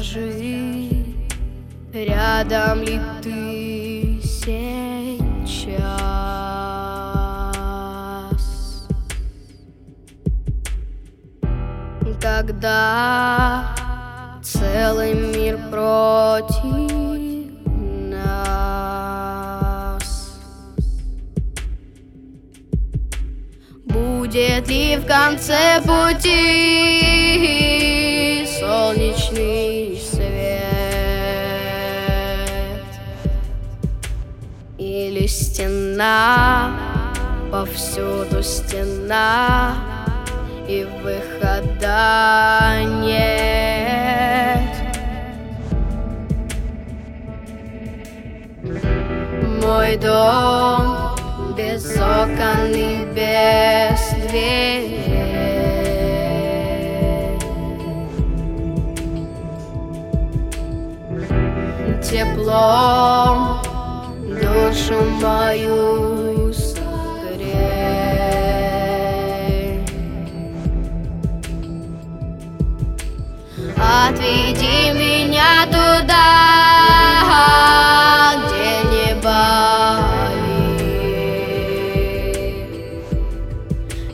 Скажи, рядом ли ты сейчас? Когда целый мир против нас Будет ли в конце пути стена, повсюду стена И выхода нет. Мой дом без окон и без дверей. Теплом душу мою согрей Отведи меня туда, где не болит.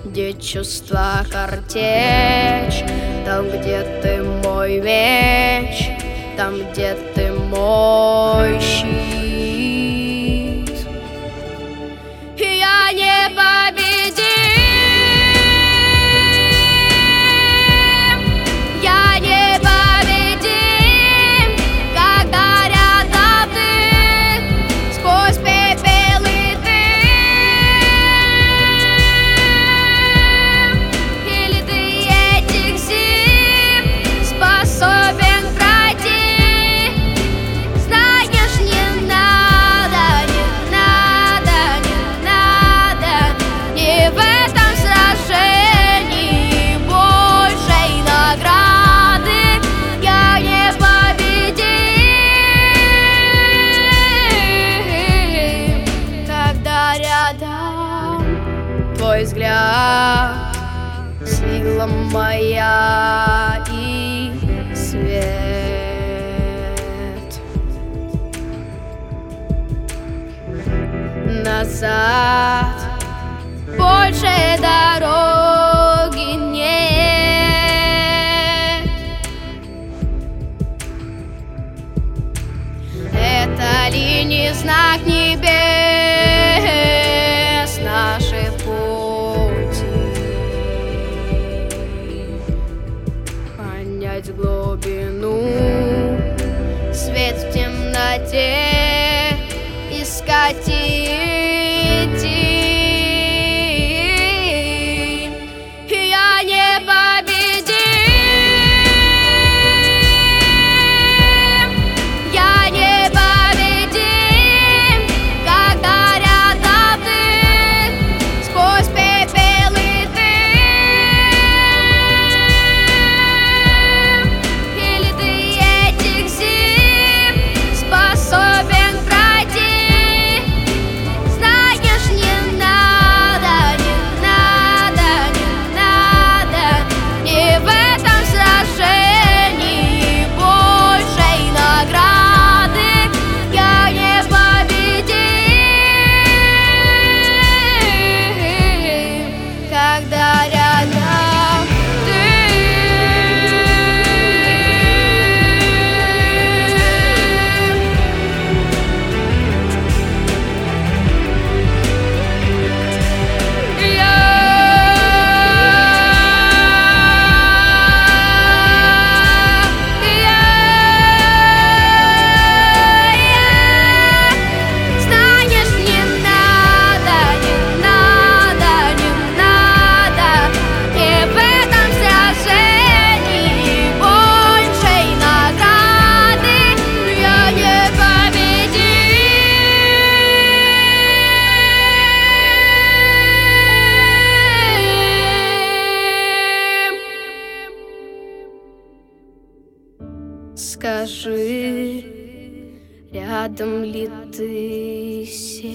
Где чувства картечь, там, где ты мой меч Там, где ты мой рядом твой взгляд, сила моя и свет. Назад больше дороги нет. Это ли не знак небес Понять глубину, свет в темноте, искать и Скажи, рядом ли ты сейчас?